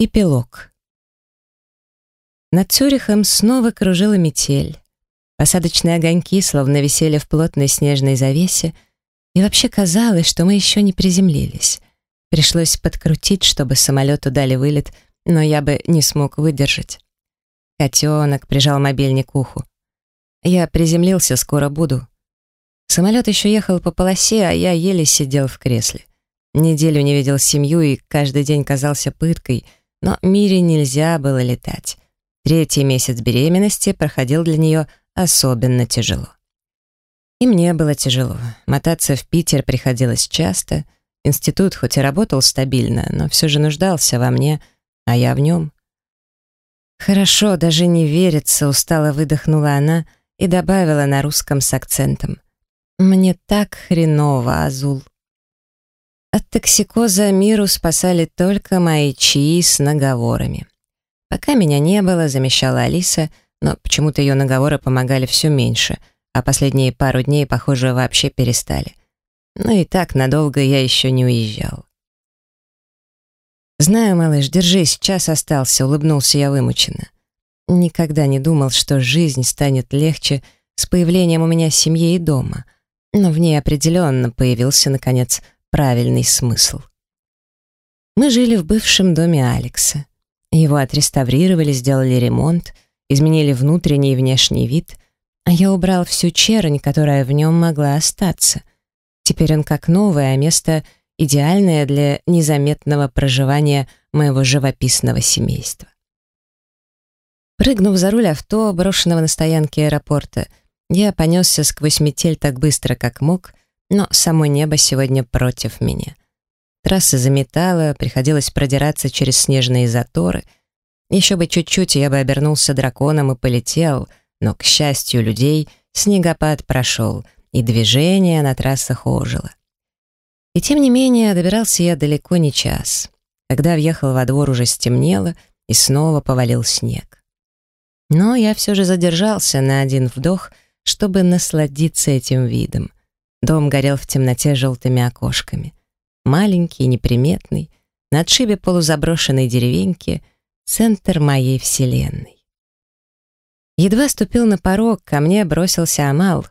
Эпилог. Над Цюрихом снова кружила метель. Посадочные огоньки словно висели в плотной снежной завесе, и вообще казалось, что мы еще не приземлились. Пришлось подкрутить, чтобы самолету дали вылет, но я бы не смог выдержать. Котенок прижал мобильник к уху. Я приземлился, скоро буду. Самолет еще ехал по полосе, а я еле сидел в кресле. Неделю не видел семью и каждый день казался пыткой — но Мире нельзя было летать. Третий месяц беременности проходил для нее особенно тяжело. И мне было тяжело. Мотаться в Питер приходилось часто. Институт хоть и работал стабильно, но все же нуждался во мне, а я в нем. «Хорошо, даже не верится», — устало выдохнула она и добавила на русском с акцентом. «Мне так хреново, Азул». От токсикоза миру спасали только мои чаи с наговорами. Пока меня не было, замещала Алиса, но почему-то ее наговоры помогали все меньше, а последние пару дней, похоже, вообще перестали. Ну и так надолго я еще не уезжал. «Знаю, малыш, держись, час остался», — улыбнулся я вымученно. Никогда не думал, что жизнь станет легче с появлением у меня семьи и дома, но в ней определенно появился, наконец, правильный смысл. Мы жили в бывшем доме Алекса. Его отреставрировали, сделали ремонт, изменили внутренний и внешний вид, а я убрал всю чернь, которая в нем могла остаться. Теперь он как новое, а место идеальное для незаметного проживания моего живописного семейства. Прыгнув за руль авто, брошенного на стоянке аэропорта, я понесся сквозь метель так быстро, как мог, но само небо сегодня против меня. Трасса заметала, приходилось продираться через снежные заторы. Еще бы чуть-чуть, я бы обернулся драконом и полетел, но, к счастью людей, снегопад прошел, и движение на трассах ожило. И тем не менее, добирался я далеко не час. Когда въехал во двор, уже стемнело, и снова повалил снег. Но я все же задержался на один вдох, чтобы насладиться этим видом. Дом горел в темноте желтыми окошками. Маленький, неприметный, на отшибе полузаброшенной деревеньки, центр моей вселенной. Едва ступил на порог, ко мне бросился Амал.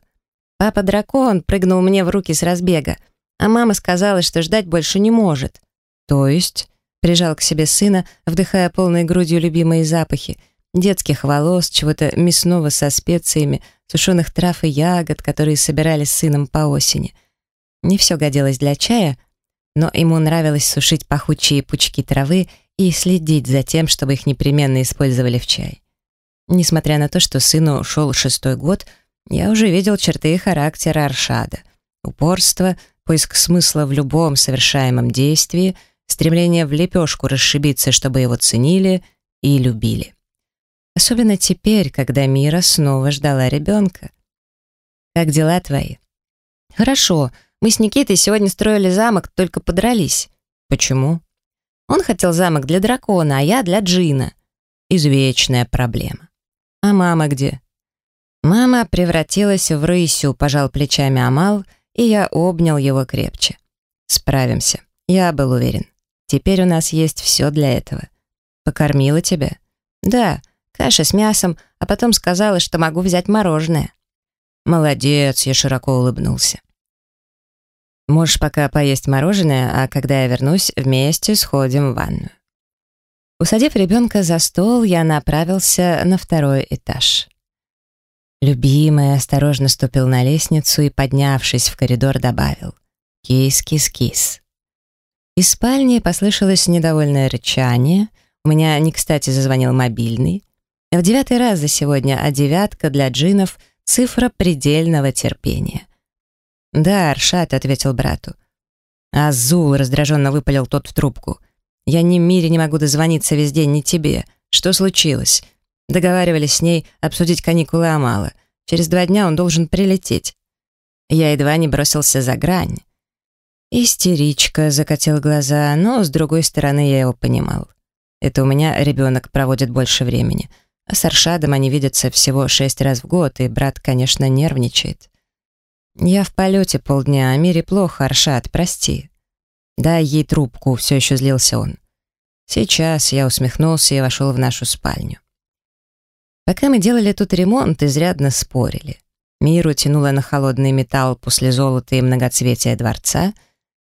Папа-дракон прыгнул мне в руки с разбега, а мама сказала, что ждать больше не может. То есть прижал к себе сына, вдыхая полной грудью любимые запахи, детских волос, чего-то мясного со специями, сушеных трав и ягод, которые собирали с сыном по осени. Не все годилось для чая, но ему нравилось сушить пахучие пучки травы и следить за тем, чтобы их непременно использовали в чай. Несмотря на то, что сыну шел шестой год, я уже видел черты характера Аршада. Упорство, поиск смысла в любом совершаемом действии, стремление в лепешку расшибиться, чтобы его ценили и любили. Особенно теперь, когда Мира снова ждала ребенка. «Как дела твои?» «Хорошо. Мы с Никитой сегодня строили замок, только подрались». «Почему?» «Он хотел замок для дракона, а я для джина». Извечная проблема. «А мама где?» Мама превратилась в рысю, пожал плечами Амал, и я обнял его крепче. «Справимся. Я был уверен. Теперь у нас есть все для этого. Покормила тебя?» «Да, каша с мясом, а потом сказала, что могу взять мороженое. «Молодец», — я широко улыбнулся. «Можешь пока поесть мороженое, а когда я вернусь, вместе сходим в ванную». Усадив ребенка за стол, я направился на второй этаж. Любимый осторожно ступил на лестницу и, поднявшись в коридор, добавил «Кис-кис-кис». Из спальни послышалось недовольное рычание, у меня не кстати зазвонил мобильный. В девятый раз за сегодня, а девятка для джинов — цифра предельного терпения. «Да, Аршат», — ответил брату. «Азул», — раздраженно выпалил тот в трубку. «Я ни мире не могу дозвониться весь день, ни тебе. Что случилось?» Договаривались с ней обсудить каникулы Амала. Через два дня он должен прилететь. Я едва не бросился за грань. Истеричка закатил глаза, но, с другой стороны, я его понимал. Это у меня ребенок проводит больше времени — с Аршадом они видятся всего шесть раз в год, и брат, конечно, нервничает. «Я в полете полдня, а Мире плохо, Аршад, прости». «Дай ей трубку», — все еще злился он. Сейчас я усмехнулся и вошел в нашу спальню. Пока мы делали тут ремонт, изрядно спорили. Миру тянуло на холодный металл после золота и многоцветия дворца,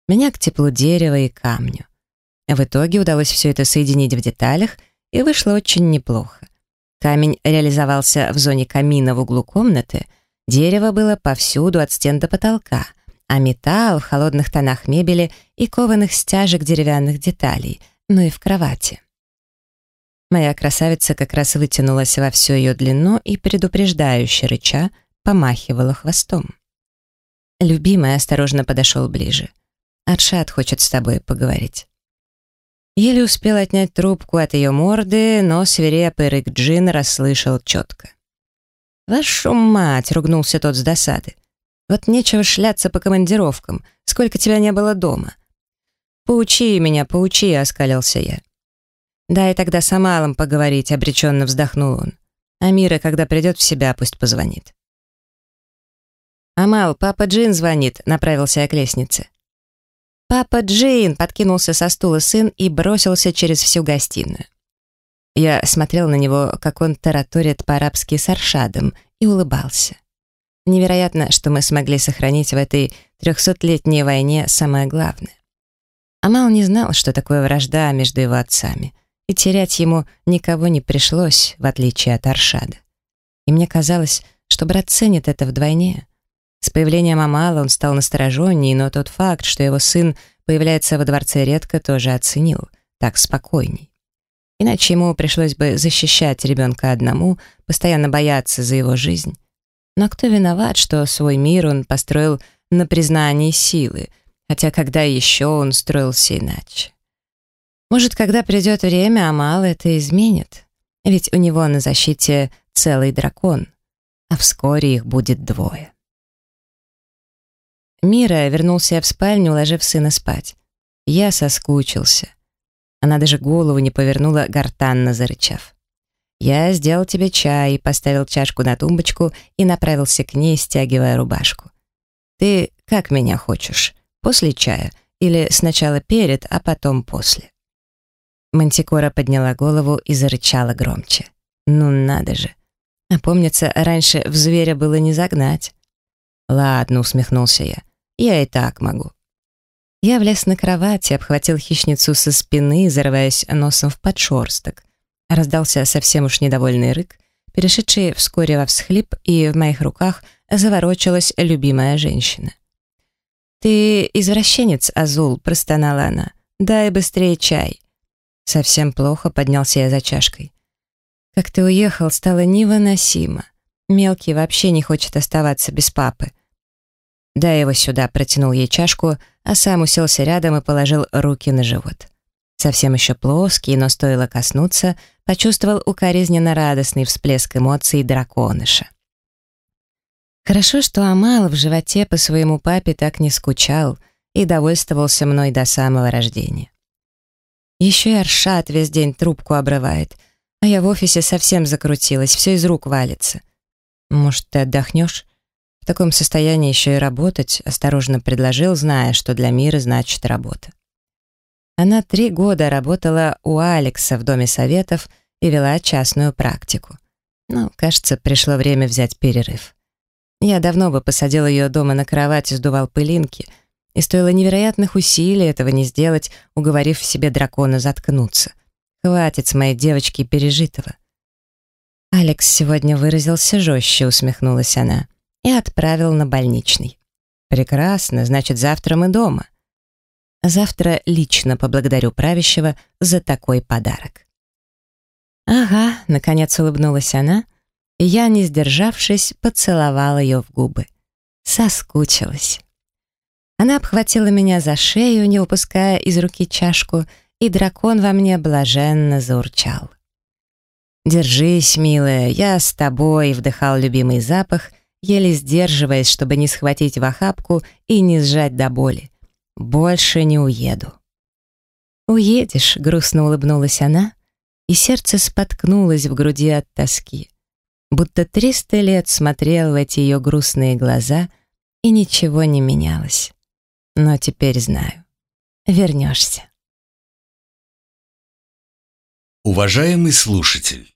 меня к теплу дерева и камню. В итоге удалось все это соединить в деталях, и вышло очень неплохо. Камень реализовался в зоне камина в углу комнаты, дерево было повсюду от стен до потолка, а металл в холодных тонах мебели и кованых стяжек деревянных деталей, ну и в кровати. Моя красавица как раз вытянулась во всю ее длину и, предупреждающе рыча, помахивала хвостом. Любимый осторожно подошел ближе. «Аршат хочет с тобой поговорить». Еле успел отнять трубку от ее морды, но свирепый рык Джин расслышал четко. «Вашу мать!» — ругнулся тот с досады. «Вот нечего шляться по командировкам. Сколько тебя не было дома?» «Поучи меня, поучи!» — оскалился я. «Дай тогда с Амалом поговорить», — обреченно вздохнул он. «Амира, когда придет в себя, пусть позвонит». «Амал, папа Джин звонит», — направился я к лестнице. «Папа Джин!» — подкинулся со стула сын и бросился через всю гостиную. Я смотрел на него, как он тараторит по-арабски с Аршадом, и улыбался. Невероятно, что мы смогли сохранить в этой трехсотлетней войне самое главное. Амал не знал, что такое вражда между его отцами, и терять ему никого не пришлось, в отличие от Аршада. И мне казалось, что брат ценит это вдвойне — с появлением Амала он стал настороженней, но тот факт, что его сын появляется во дворце редко, тоже оценил. Так спокойней. Иначе ему пришлось бы защищать ребенка одному, постоянно бояться за его жизнь. Но кто виноват, что свой мир он построил на признании силы, хотя когда еще он строился иначе? Может, когда придет время, Амал это изменит? Ведь у него на защите целый дракон, а вскоре их будет двое. Мира вернулся в спальню, уложив сына спать. Я соскучился. Она даже голову не повернула, гортанно зарычав. Я сделал тебе чай, поставил чашку на тумбочку и направился к ней, стягивая рубашку. Ты как меня хочешь? После чая? Или сначала перед, а потом после? Мантикора подняла голову и зарычала громче. Ну надо же. А помнится, раньше в зверя было не загнать. Ладно, усмехнулся я. Я и так могу. Я влез на кровать и обхватил хищницу со спины, зарываясь носом в подшерсток. Раздался совсем уж недовольный рык, перешедший вскоре во всхлип, и в моих руках заворочилась любимая женщина. «Ты извращенец, Азул», — простонала она. «Дай быстрее чай». Совсем плохо поднялся я за чашкой. «Как ты уехал, стало невыносимо. Мелкий вообще не хочет оставаться без папы. «Дай его сюда», протянул ей чашку, а сам уселся рядом и положил руки на живот. Совсем еще плоский, но стоило коснуться, почувствовал укоризненно радостный всплеск эмоций драконыша. Хорошо, что Амал в животе по своему папе так не скучал и довольствовался мной до самого рождения. Еще и Аршат весь день трубку обрывает, а я в офисе совсем закрутилась, все из рук валится. Может, ты отдохнешь? В таком состоянии еще и работать, осторожно предложил, зная, что для мира значит работа. Она три года работала у Алекса в Доме Советов и вела частную практику. Но, кажется, пришло время взять перерыв. Я давно бы посадил ее дома на кровать и сдувал пылинки, и стоило невероятных усилий этого не сделать, уговорив в себе дракона заткнуться. Хватит с моей девочки пережитого. Алекс сегодня выразился жестче, усмехнулась она и отправил на больничный. «Прекрасно, значит, завтра мы дома». Завтра лично поблагодарю правящего за такой подарок. «Ага», — наконец улыбнулась она, и я, не сдержавшись, поцеловала ее в губы. Соскучилась. Она обхватила меня за шею, не упуская из руки чашку, и дракон во мне блаженно заурчал. «Держись, милая, я с тобой», — вдыхал любимый запах — еле сдерживаясь, чтобы не схватить в охапку и не сжать до боли. «Больше не уеду». «Уедешь», — грустно улыбнулась она, и сердце споткнулось в груди от тоски. Будто триста лет смотрел в эти ее грустные глаза, и ничего не менялось. Но теперь знаю. Вернешься. Уважаемый слушатель,